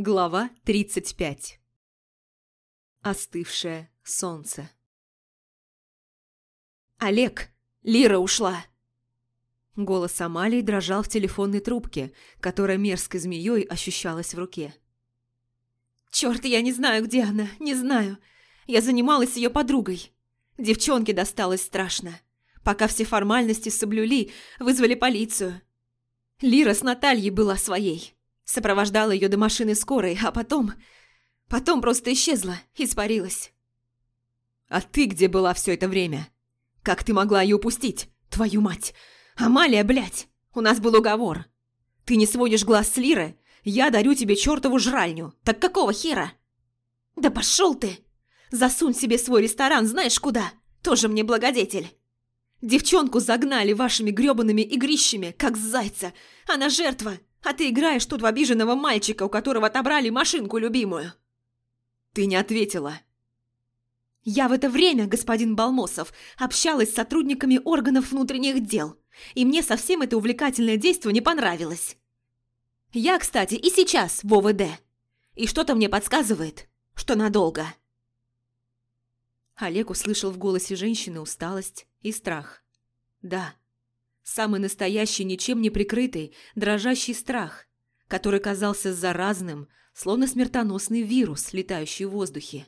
Глава 35 Остывшее солнце «Олег, Лира ушла!» Голос Амалии дрожал в телефонной трубке, которая мерзкой змеей ощущалась в руке. «Черт, я не знаю, где она, не знаю. Я занималась ее подругой. Девчонке досталось страшно. Пока все формальности соблюли, вызвали полицию. Лира с Натальей была своей. Сопровождала ее до машины скорой, а потом... Потом просто исчезла, испарилась. «А ты где была все это время? Как ты могла ее упустить? Твою мать! Амалия, блядь! У нас был уговор. Ты не сводишь глаз с Лиры, я дарю тебе чертову жральню. Так какого хера?» «Да пошел ты! Засунь себе свой ресторан знаешь куда? Тоже мне благодетель!» Девчонку загнали вашими грёбаными игрищами, как зайца. Она жертва, а ты играешь тут в обиженного мальчика, у которого отобрали машинку любимую. Ты не ответила. Я в это время, господин Балмосов, общалась с сотрудниками органов внутренних дел, и мне совсем это увлекательное действо не понравилось. Я, кстати, и сейчас в ОВД. И что-то мне подсказывает, что надолго. Олег услышал в голосе женщины усталость и страх. Да, самый настоящий, ничем не прикрытый, дрожащий страх, который казался заразным, словно смертоносный вирус, летающий в воздухе.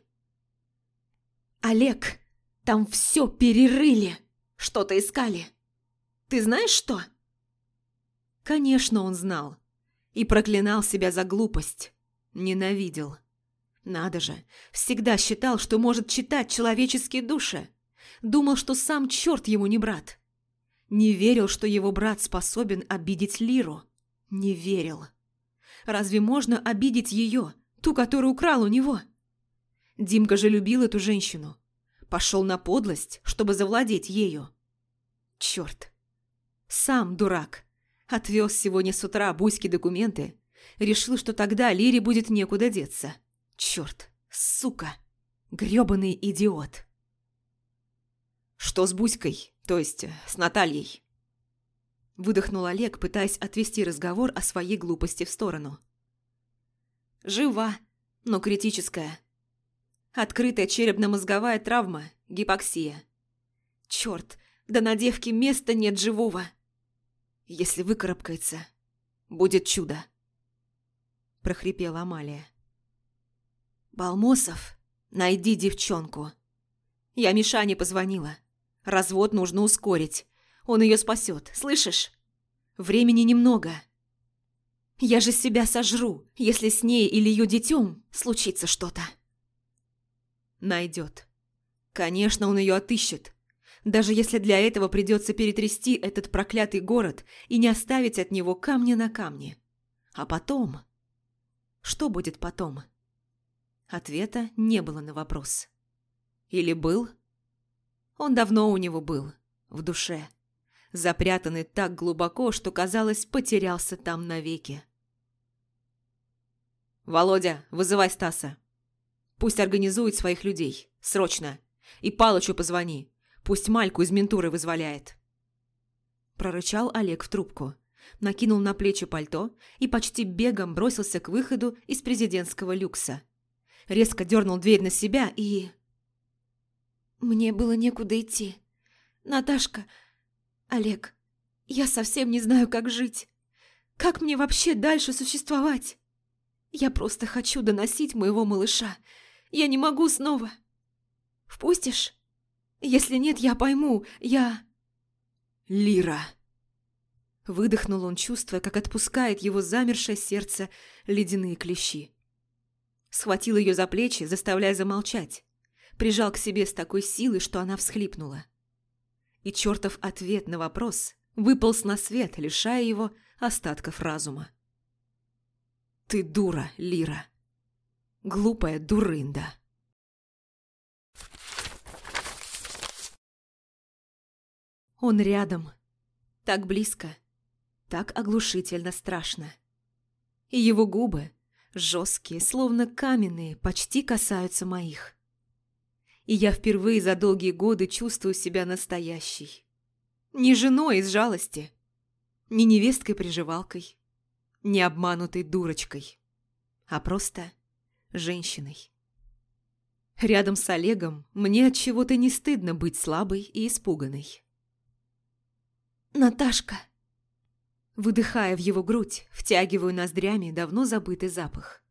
«Олег, там все перерыли! Что-то искали! Ты знаешь что?» Конечно, он знал. И проклинал себя за глупость. Ненавидел. Надо же, всегда считал, что может читать человеческие души. Думал, что сам черт ему не брат. Не верил, что его брат способен обидеть Лиру. Не верил. Разве можно обидеть ее, ту, которую украл у него? Димка же любил эту женщину. Пошел на подлость, чтобы завладеть ею. Черт. Сам дурак. Отвез сегодня с утра Буське документы. Решил, что тогда Лире будет некуда деться. Черт. Сука. грёбаный идиот. «Что с Буськой? То есть, с Натальей?» Выдохнул Олег, пытаясь отвести разговор о своей глупости в сторону. «Жива, но критическая. Открытая черепно-мозговая травма, гипоксия. Черт, да на девке места нет живого. Если выкарабкается, будет чудо!» прохрипела Амалия. «Балмосов, найди девчонку!» Я Мишане позвонила. Развод нужно ускорить. Он ее спасет, слышишь? Времени немного. Я же себя сожру, если с ней или ее детем случится что-то. Найдет. Конечно, он ее отыщет. Даже если для этого придется перетрясти этот проклятый город и не оставить от него камня на камне. А потом... Что будет потом? Ответа не было на вопрос. Или был? Он давно у него был, в душе. Запрятанный так глубоко, что, казалось, потерялся там навеки. «Володя, вызывай Стаса. Пусть организует своих людей. Срочно. И Палычу позвони. Пусть Мальку из ментуры вызволяет». Прорычал Олег в трубку. Накинул на плечи пальто и почти бегом бросился к выходу из президентского люкса. Резко дернул дверь на себя и... Мне было некуда идти. Наташка, Олег, я совсем не знаю, как жить. Как мне вообще дальше существовать? Я просто хочу доносить моего малыша. Я не могу снова. Впустишь? Если нет, я пойму. Я... Лира. Выдохнул он, чувствуя, как отпускает его замершее сердце ледяные клещи. Схватил ее за плечи, заставляя замолчать прижал к себе с такой силой, что она всхлипнула. И чертов ответ на вопрос выполз на свет, лишая его остатков разума. «Ты дура, Лира. Глупая дурында». Он рядом, так близко, так оглушительно страшно. И его губы, жесткие, словно каменные, почти касаются моих и я впервые за долгие годы чувствую себя настоящей. Не женой из жалости, не невесткой-приживалкой, не обманутой дурочкой, а просто женщиной. Рядом с Олегом мне от чего-то не стыдно быть слабой и испуганной. «Наташка!» Выдыхая в его грудь, втягиваю ноздрями давно забытый запах.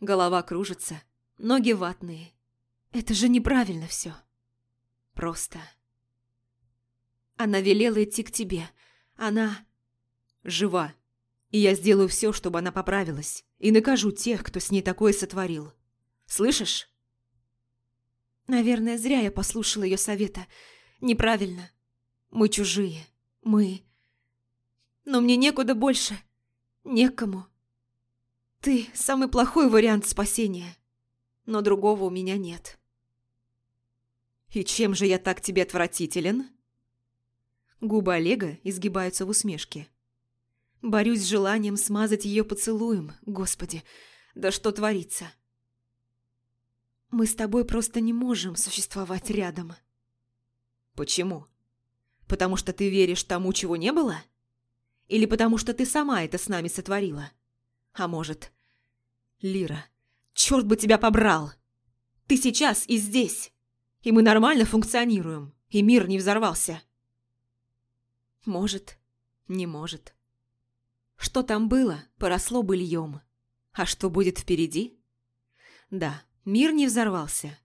Голова кружится, ноги ватные. Это же неправильно все. Просто. Она велела идти к тебе. Она... Жива. И я сделаю все, чтобы она поправилась. И накажу тех, кто с ней такое сотворил. Слышишь? Наверное, зря я послушала ее совета. Неправильно. Мы чужие. Мы... Но мне некуда больше. Некому. Ты – самый плохой вариант спасения. Но другого у меня нет. И чем же я так тебе отвратителен? Губы Олега изгибаются в усмешке. Борюсь с желанием смазать ее поцелуем. Господи, да что творится? Мы с тобой просто не можем существовать рядом. Почему? Потому что ты веришь тому, чего не было? Или потому что ты сама это с нами сотворила? А может... Лира, черт бы тебя побрал! Ты сейчас и здесь, и мы нормально функционируем, и мир не взорвался. Может, не может. Что там было, поросло быльем. А что будет впереди? Да, мир не взорвался.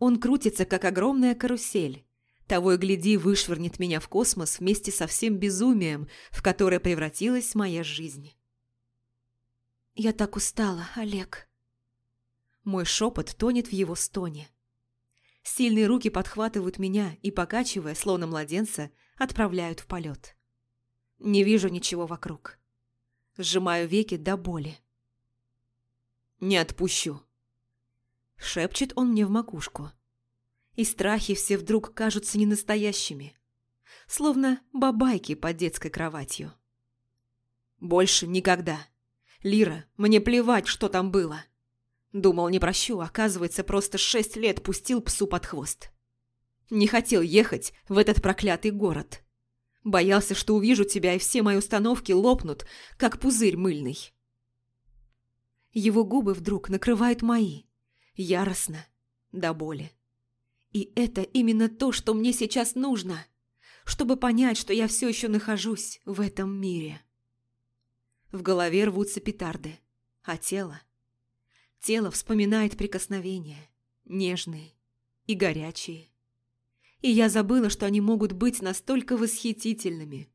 Он крутится, как огромная карусель, того и гляди, вышвырнет меня в космос вместе со всем безумием, в которое превратилась моя жизнь. «Я так устала, Олег». Мой шепот тонет в его стоне. Сильные руки подхватывают меня и, покачивая, словно младенца, отправляют в полет. Не вижу ничего вокруг. Сжимаю веки до боли. «Не отпущу», — шепчет он мне в макушку и страхи все вдруг кажутся ненастоящими, словно бабайки под детской кроватью. Больше никогда. Лира, мне плевать, что там было. Думал, не прощу, оказывается, просто шесть лет пустил псу под хвост. Не хотел ехать в этот проклятый город. Боялся, что увижу тебя, и все мои установки лопнут, как пузырь мыльный. Его губы вдруг накрывают мои, яростно, до боли. И это именно то, что мне сейчас нужно, чтобы понять, что я все еще нахожусь в этом мире. В голове рвутся петарды, а тело... Тело вспоминает прикосновения, нежные и горячие. И я забыла, что они могут быть настолько восхитительными.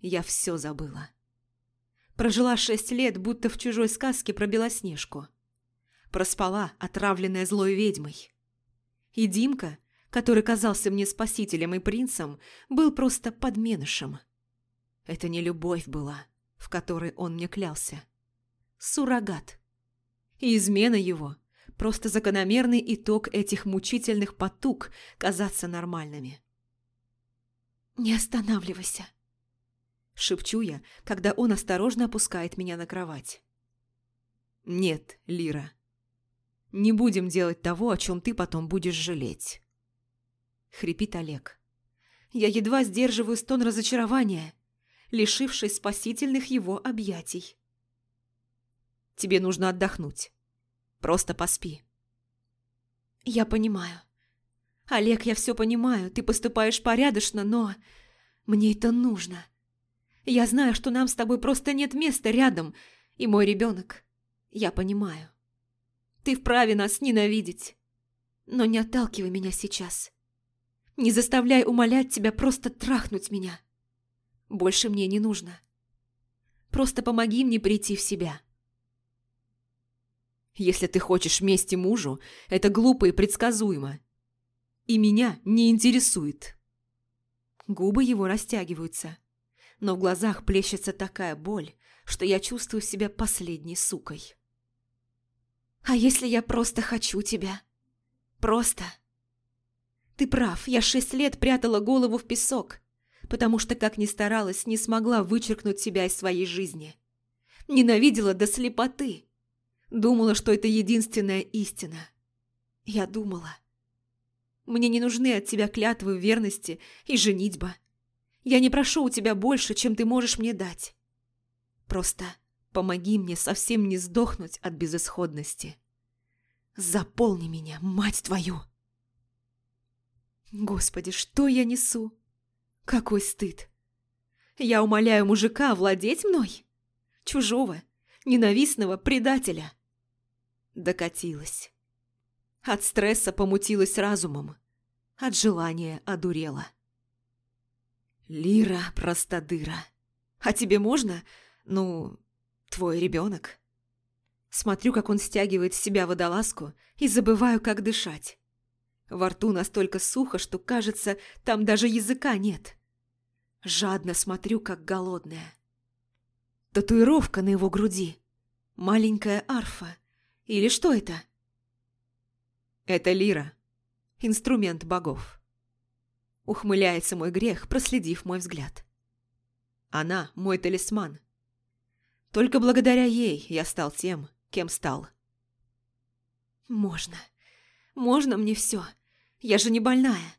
Я все забыла. Прожила шесть лет, будто в чужой сказке про Белоснежку. Проспала, отравленная злой ведьмой. И Димка, который казался мне спасителем и принцем, был просто подменышем. Это не любовь была, в которой он мне клялся. Суррогат. И измена его – просто закономерный итог этих мучительных потуг казаться нормальными. «Не останавливайся», – шепчу я, когда он осторожно опускает меня на кровать. «Нет, Лира, не будем делать того, о чем ты потом будешь жалеть. Хрипит Олег. Я едва сдерживаю стон разочарования, лишившись спасительных его объятий. Тебе нужно отдохнуть. Просто поспи. Я понимаю. Олег, я все понимаю, ты поступаешь порядочно, но... Мне это нужно. Я знаю, что нам с тобой просто нет места рядом, и мой ребенок. Я понимаю. Ты вправе нас ненавидеть. Но не отталкивай меня сейчас. Не заставляй умолять тебя просто трахнуть меня. Больше мне не нужно. Просто помоги мне прийти в себя. Если ты хочешь мести мужу, это глупо и предсказуемо. И меня не интересует. Губы его растягиваются, но в глазах плещется такая боль, что я чувствую себя последней сукой. А если я просто хочу тебя? Просто. Ты прав, я шесть лет прятала голову в песок, потому что, как ни старалась, не смогла вычеркнуть себя из своей жизни. Ненавидела до слепоты. Думала, что это единственная истина. Я думала. Мне не нужны от тебя клятвы верности и женитьба. Я не прошу у тебя больше, чем ты можешь мне дать. Просто Помоги мне совсем не сдохнуть от безысходности. Заполни меня, мать твою! Господи, что я несу? Какой стыд! Я умоляю мужика владеть мной? Чужого, ненавистного предателя. Докатилась. От стресса помутилась разумом. От желания одурела. Лира простодыра. А тебе можно? Ну, твой ребенок? Смотрю, как он стягивает с себя водолазку и забываю, как дышать. Во рту настолько сухо, что, кажется, там даже языка нет. Жадно смотрю, как голодная. Татуировка на его груди. Маленькая арфа. Или что это? Это лира. Инструмент богов. Ухмыляется мой грех, проследив мой взгляд. Она мой талисман. Только благодаря ей я стал тем, кем стал. Можно. Можно мне все. Я же не больная.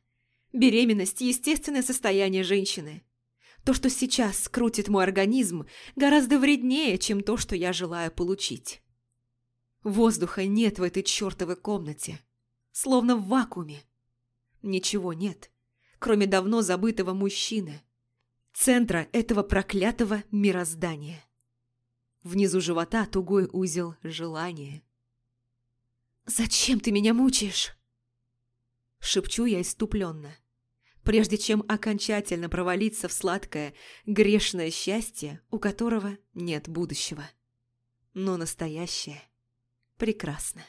Беременность – естественное состояние женщины. То, что сейчас крутит мой организм, гораздо вреднее, чем то, что я желаю получить. Воздуха нет в этой чертовой комнате. Словно в вакууме. Ничего нет, кроме давно забытого мужчины. Центра этого проклятого мироздания. Внизу живота тугой узел желания. «Зачем ты меня мучаешь?» Шепчу я иступленно. Прежде чем окончательно провалиться в сладкое, грешное счастье, у которого нет будущего. Но настоящее прекрасно.